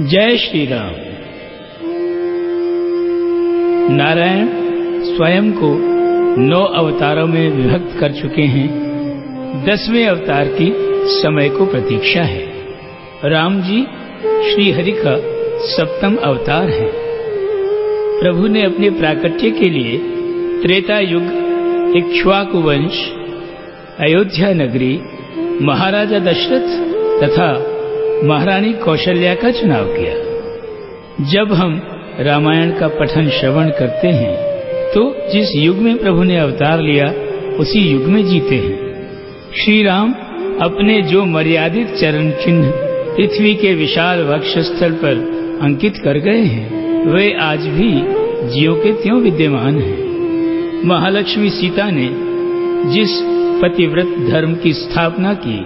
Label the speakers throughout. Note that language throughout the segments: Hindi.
Speaker 1: जय श्री राम नारायण स्वयं को नौ अवतारों में विभक्त कर चुके हैं। दसवें अवतार की समय को प्रतीक्षा है। राम जी श्री हरि का सप्तम अवतार है। प्रभु ने अपने प्राकट्य के लिए त्रेता युग, इक्ष्वाकु वंश, अयोध्या नगरी, महाराजा दशरथ तथा महारानी कौशल्या का चुनाव किया। जब हम रामायण का पठन श्रवण करते हैं तो जिस युग में प्रभु ने अवतार लिया, उसी युग में जीते हैं। श्री राम अपने जो मर्यादित चरण चिन्ह पृथ्वी के विशाल वक्षस्थल पर अंकित कर गए हैं, वे आज भी जियो के त्यों विद्यमान हैं। महालक्ष्मी सीता ने जिस पतिव्रत धर्म की स्थापना की,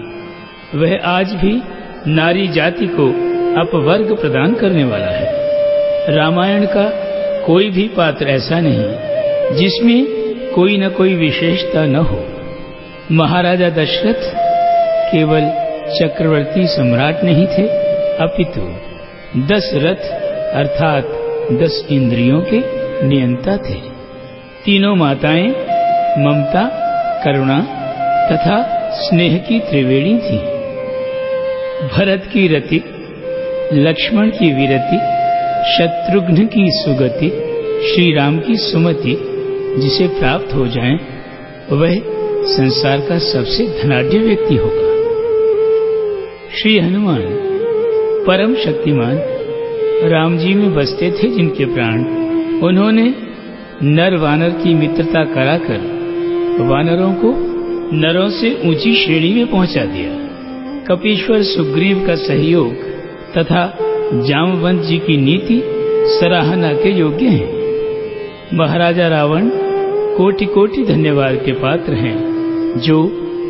Speaker 1: वह आज भी नारी जाति को अपवर्ग प्रदान करने वाला है। रामायण का कोई भी पात्र ऐसा नहीं, जिसमें कोई न कोई विशेषता न हो। महाराजा दशरथ केवल चक्रवर्ती सम्राट नहीं थे, अपितु दस रथ अर्थात दस इंद्रियों के नियंता थे। तीनों माताएँ ममता, करुणा तथा स्नेह की त्रिवेणी थी। भरत की रति, लक्ष्मण की विरति, शत्रुघ्न की सुगति श्री राम की सुमति जिसे प्राप्त हो जाए, वह संसार का सबसे धनाढ़ व्यक्ति होगा। श्री हनुमान, परम शक्तिमान, राम जी में बसते थे जिनके प्राण, उन्होंने नर वानर की मित्रता कराकर वानरों को नरों से ऊँची श्रेणी में पहुँचा दिया। कपीश्वर सुग्रीव का सहयोग तथा जामवंत जी की नीति सराहना के योग्य हैं। महाराजा रावण कोटि कोटि धन्यवाद के पात्र हैं, जो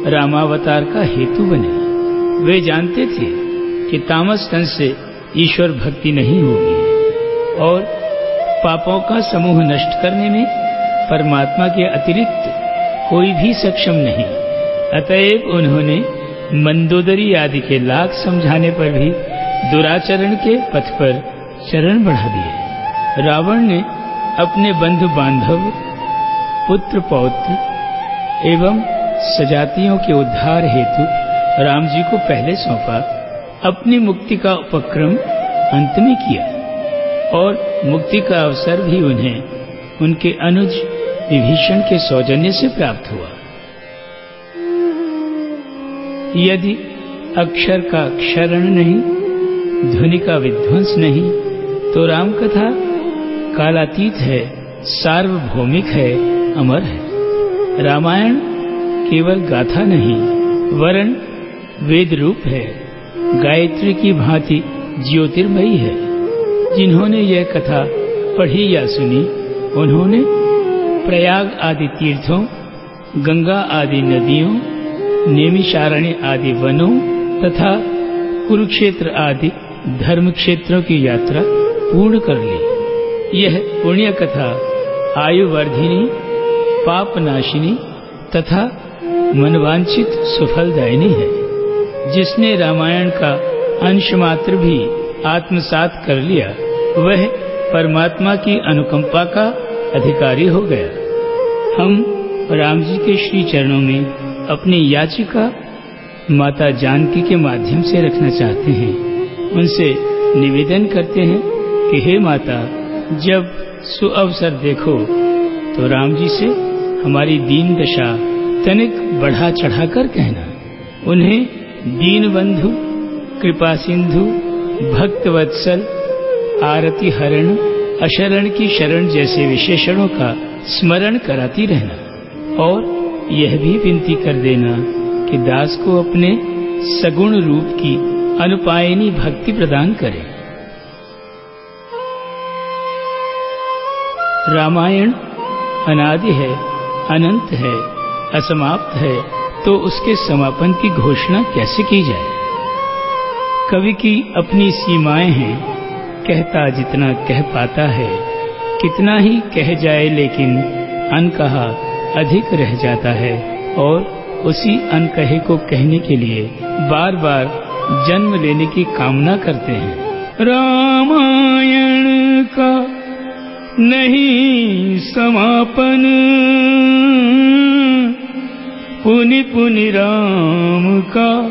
Speaker 1: रामावतार का हेतु बने। वे जानते थे कि तामस तन से ईश्वर भक्ति नहीं होगी और पापों का समूह नष्ट करने में परमात्मा के अतिरिक्त कोई भी सक्षम नहीं। अतएव उन्होंने मंदोदरी आदि के लाख समझाने पर भी दुराचरण के पथ पर चरण बढ़ा दिए। रावण ने अपने बंधु बांधव, पुत्र पौत्र एवं सजातियों के उद्धार हेतु राम जी को पहले सौंपा। अपनी मुक्ति का उपक्रम अंत में किया और मुक्ति का अवसर भी उन्हें, उनके अनुज विभीषण के सौजन्य से प्राप्त हुआ। यदि अक्षर का क्षरण नहीं, ध्वनि का विध्वंस नहीं तो राम कथा कालातीत है, सार्वभौमिक है, अमर है। रामायण केवल गाथा नहीं, वरण वेद रूप है। गायत्री की भांति ज्योतिर्मयी है। जिन्होंने यह कथा पढ़ी या सुनी, उन्होंने प्रयाग आदि तीर्थों, गंगा आदि नदियों नेमिशारण्य आदि वनों तथा कुरुक्षेत्र आदि धर्म क्षेत्रों की यात्रा पूर्ण कर ली। यह पुण्य कथा आयुवर्धिनी, पापनाशिनी तथा मनवांछित सुफलदायिनी है, जिसने रामायण का अंश मात्र भी आत्मसात कर लिया, वह परमात्मा की अनुकंपा का अधिकारी हो गया। हम राम जी के श्री चरणों में अपनी याचिका माता जानकी के माध्यम से रखना चाहते हैं। उनसे निवेदन करते हैं कि हे माता, जब सुअवसर देखो तो राम जी से हमारी दीन दशा तनिक बढ़ा चढ़ाकर कहना। उन्हें दीन बंधु कृपा सिंधु भक्त वत्सल आरती हरण, अशरण की शरण जैसे विशेषणों का स्मरण कराती रहना। और यह भी विनती कर देना कि दास को अपने सगुण रूप की अनुपायनी भक्ति प्रदान करे। रामायण अनादि है, अनंत है, असमाप्त है तो उसके समापन की घोषणा कैसे की जाए? कवि की अपनी सीमाएँ हैं, कहता जितना कह पाता है, कितना ही कह जाए लेकिन अनकहा अधिक रह जाता है और उसी अनकहे को कहने के लिए बार बार जन्म लेने की कामना करते हैं। रामायण का नहीं समापन। पुनि पुनि राम का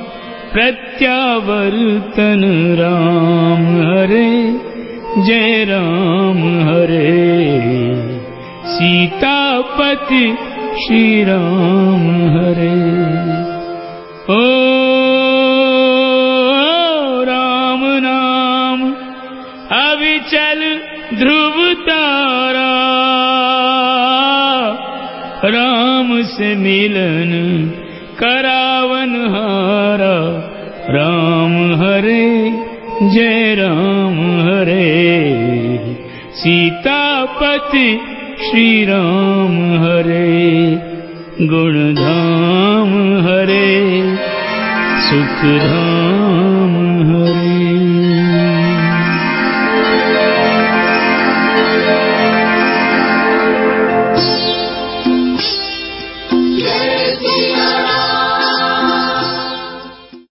Speaker 1: प्रत्यावर्तन। राम हरे, जय राम हरे। सीतापति श्री राम हरे। ओ राम नाम अविचल ध्रुव तारा। राम से मिलन करावन हारा। राम हरे जय राम हरे। सीतापति श्री राम हरे गुणधाम हरे सुखधाम